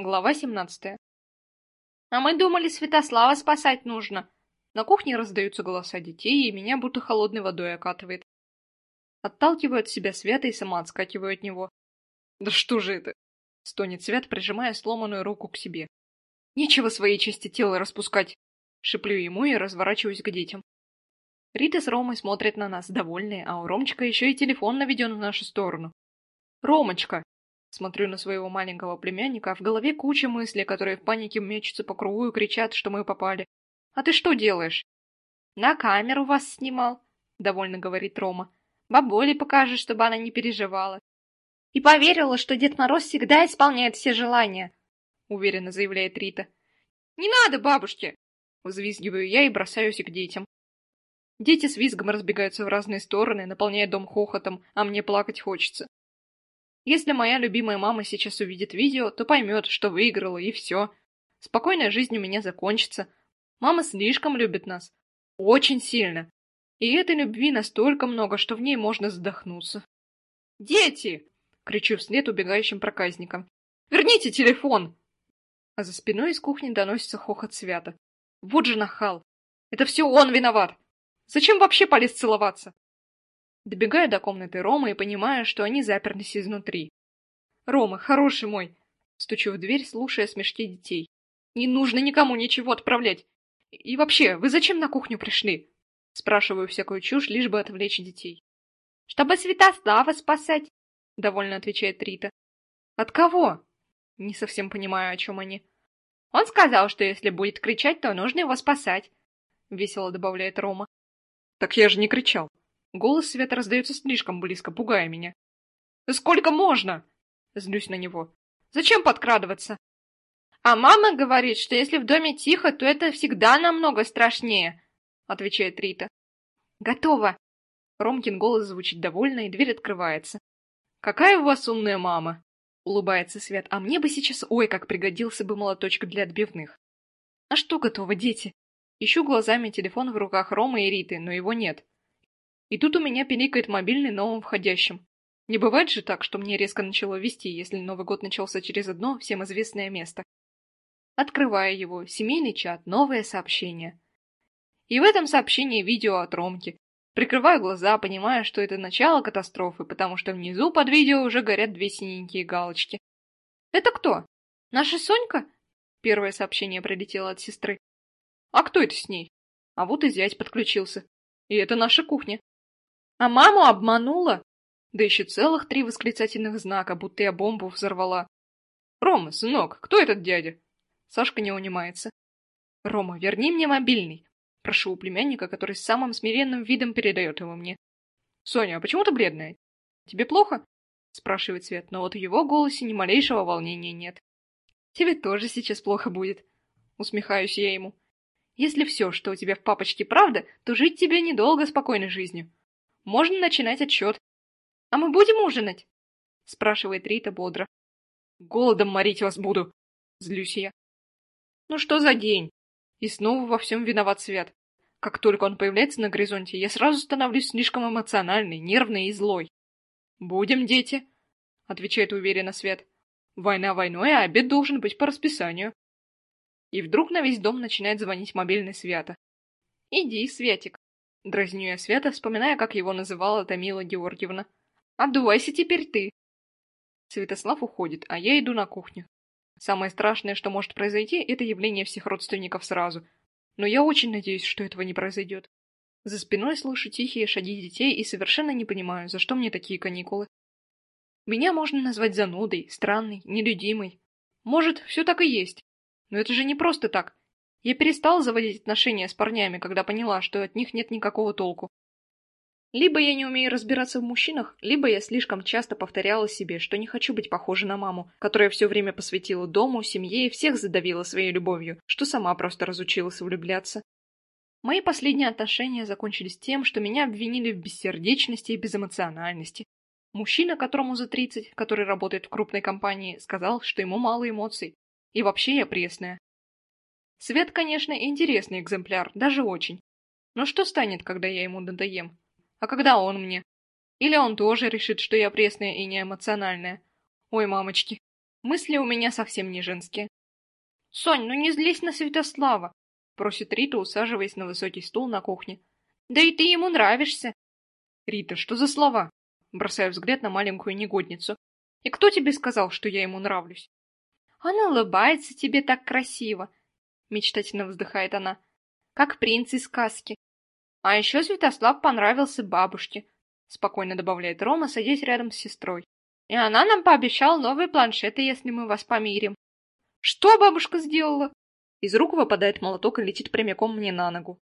Глава 17. А мы думали, Святослава спасать нужно. На кухне раздаются голоса детей, и меня будто холодной водой окатывает. Отталкиваю от себя Свята и сама отскакиваю от него. Да что же это? Стонет Свят, прижимая сломанную руку к себе. Нечего своей части тела распускать. Шиплю ему и разворачиваюсь к детям. Рита с Ромой смотрят на нас, довольные, а у Ромчика еще и телефон наведен в нашу сторону. «Ромочка!» Смотрю на своего маленького племянника, а в голове куча мыслей, которые в панике мечутся по кругу и кричат, что мы попали. «А ты что делаешь?» «На камеру вас снимал», — довольно говорит Рома. «Бабуле покажешь, чтобы она не переживала». «И поверила, что Дед Мороз всегда исполняет все желания», — уверенно заявляет Рита. «Не надо, бабушке!» — взвизгиваю я и бросаюсь к детям. Дети с визгом разбегаются в разные стороны, наполняя дом хохотом, а мне плакать хочется. Если моя любимая мама сейчас увидит видео, то поймет, что выиграла, и все. Спокойная жизнь у меня закончится. Мама слишком любит нас. Очень сильно. И этой любви настолько много, что в ней можно задохнуться. «Дети!» — кричу вслед убегающим проказникам. «Верните телефон!» А за спиной из кухни доносится хохот Свята. Вот же нахал! Это все он виноват! Зачем вообще полез целоваться? Добегаю до комнаты Ромы и понимаю, что они заперлись изнутри. «Рома, хороший мой!» Стучу в дверь, слушая смешки детей. «Не нужно никому ничего отправлять! И вообще, вы зачем на кухню пришли?» Спрашиваю всякую чушь, лишь бы отвлечь детей. «Чтобы Святослава спасать!» Довольно отвечает Рита. «От кого?» Не совсем понимаю, о чем они. «Он сказал, что если будет кричать, то нужно его спасать», — весело добавляет Рома. «Так я же не кричал», Голос Света раздается слишком близко, пугая меня. «Сколько можно?» Злюсь на него. «Зачем подкрадываться?» «А мама говорит, что если в доме тихо, то это всегда намного страшнее», отвечает Рита. «Готово!» Ромкин голос звучит довольно, и дверь открывается. «Какая у вас умная мама!» Улыбается Свет. «А мне бы сейчас, ой, как пригодился бы молоточек для отбивных!» «А что готово, дети?» Ищу глазами телефон в руках Ромы и Риты, но его нет. И тут у меня пиликает мобильный новым входящим. Не бывает же так, что мне резко начало вести, если Новый год начался через одно всем известное место. Открывая его, семейный чат, новое сообщение. И в этом сообщении видео от Ромки. Прикрываю глаза, понимая, что это начало катастрофы, потому что внизу под видео уже горят две синенькие галочки. «Это кто? Наша Сонька?» Первое сообщение прилетело от сестры. «А кто это с ней?» А вот и зять подключился. И это наша кухня. А маму обманула? Да еще целых три восклицательных знака, будто я бомбу взорвала. Рома, сынок, кто этот дядя? Сашка не унимается. Рома, верни мне мобильный. Прошу у племянника, который с самым смиренным видом передает его мне. Соня, а почему ты бледная? Тебе плохо? Спрашивает Свет, но вот в его голосе ни малейшего волнения нет. Тебе тоже сейчас плохо будет. Усмехаюсь я ему. Если все, что у тебя в папочке правда, то жить тебе недолго спокойной жизнью. Можно начинать отчет. А мы будем ужинать? Спрашивает Рита бодро. Голодом морить вас буду. Злюсь я. Ну что за день? И снова во всем виноват Свят. Как только он появляется на горизонте, я сразу становлюсь слишком эмоциональной, нервной и злой. «Будем, дети», — отвечает уверенно Свет. «Война войной, а обед должен быть по расписанию». И вдруг на весь дом начинает звонить мобильный Свята. «Иди, Светик», Дразню я Света, вспоминая, как его называла Тамила Георгиевна. «Отдувайся теперь ты!» Святослав уходит, а я иду на кухню. Самое страшное, что может произойти, это явление всех родственников сразу. Но я очень надеюсь, что этого не произойдет. За спиной слышу тихие шаги детей и совершенно не понимаю, за что мне такие каникулы. Меня можно назвать занудой, странной, нелюдимой. Может, все так и есть. Но это же не просто так. Я перестала заводить отношения с парнями, когда поняла, что от них нет никакого толку. Либо я не умею разбираться в мужчинах, либо я слишком часто повторяла себе, что не хочу быть похожа на маму, которая все время посвятила дому, семье и всех задавила своей любовью, что сама просто разучилась влюбляться. Мои последние отношения закончились тем, что меня обвинили в бессердечности и безэмоциональности. Мужчина, которому за 30, который работает в крупной компании, сказал, что ему мало эмоций. И вообще я пресная. Свет, конечно, интересный экземпляр, даже очень. Но что станет, когда я ему надоем? А когда он мне? Или он тоже решит, что я пресная и неэмоциональная? Ой, мамочки. Мысли у меня совсем не женские. «Сонь, ну не злись на Святослава!» — просит Рита, усаживаясь на высокий стул на кухне. «Да и ты ему нравишься!» «Рита, что за слова?» Бросаю взгляд на маленькую негодницу. «И кто тебе сказал, что я ему нравлюсь?» «Он улыбается тебе так красиво!» Мечтательно вздыхает она. «Как принц из сказки!» «А еще Святослав понравился бабушке!» Спокойно добавляет Рома, садясь рядом с сестрой. «И она нам пообещала новые планшеты, если мы вас помирим!» «Что бабушка сделала?» Из рук выпадает молоток и летит прямиком мне на ногу.